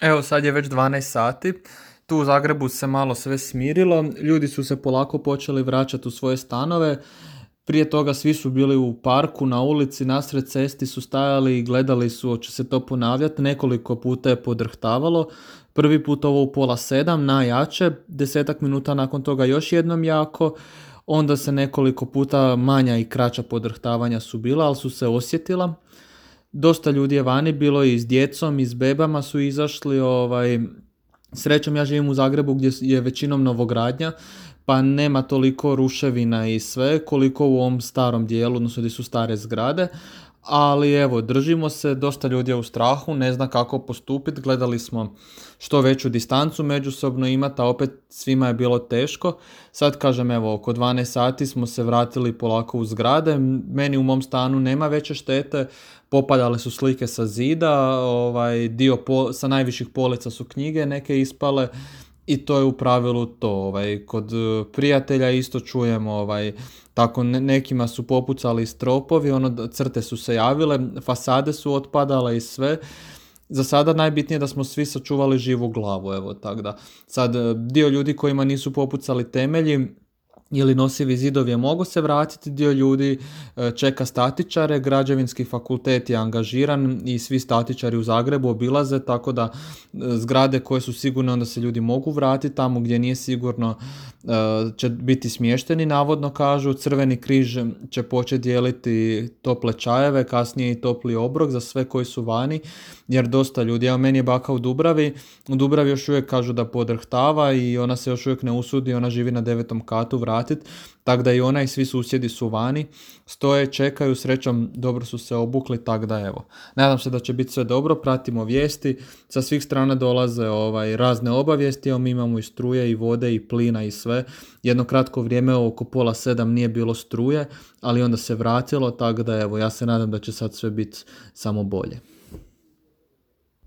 Evo sad je već 12 sati, tu u Zagrebu se malo sve smirilo, ljudi su se polako počeli vraćati u svoje stanove, prije toga svi su bili u parku, na ulici, nasred cesti su stajali i gledali su hoće se to ponavljati, nekoliko puta je podrhtavalo, prvi put ovo u pola sedam, najjače, desetak minuta nakon toga još jednom jako, onda se nekoliko puta manja i kraća podrhtavanja su bila, ali su se osjetila. Dosta ljudi je vani bilo i s djecom i s bebama su izašli, ovaj, srećom ja živim u Zagrebu gdje je većinom novogradnja, pa nema toliko ruševina i sve koliko u ovom starom dijelu, odnosno gdje su stare zgrade, ali evo, držimo se, dosta ljudi je u strahu, ne zna kako postupiti, gledali smo što veću distancu međusobno imati, a opet svima je bilo teško. Sad kažem, evo, oko 12 sati smo se vratili polako u zgrade, meni u mom stanu nema veće štete, popadale su slike sa zida, ovaj, dio sa najviših polica su knjige neke ispale, i to je u pravilu to. Ovaj, kod e, prijatelja isto čujemo, ovaj, tako nekima su popucali stropovi, ono, crte su se javile, fasade su otpadale i sve. Za sada najbitnije je da smo svi sačuvali živu glavu, evo, tako da. Sad, e, dio ljudi kojima nisu popucali temelji, ili nosivi zidovi mogu se vratiti, dio ljudi e, čeka statičare, građevinski fakultet je angažiran i svi statičari u Zagrebu obilaze, tako da e, zgrade koje su sigurne onda se ljudi mogu vratiti, tamo gdje nije sigurno e, će biti smješteni, navodno kažu, Crveni križ će početi dijeliti tople čajeve, kasnije i topli obrok za sve koji su vani, jer dosta ljudi, evo meni je baka u Dubravi, u Dubravi još uvijek kažu da podrhtava i ona se još uvijek ne usudi, ona živi na devetom katu, vratiti, tako da i ona i svi susjedi su vani, stoje, čekaju, srećom dobro su se obukli, tako da evo. Nadam se da će biti sve dobro, pratimo vijesti, sa svih strana dolaze ovaj, razne obavijesti, evo mi imamo i struje i vode i plina i sve. Jedno kratko vrijeme oko pola sedam nije bilo struje, ali onda se vratilo, tako da evo, ja se nadam da će sad sve biti samo bolje.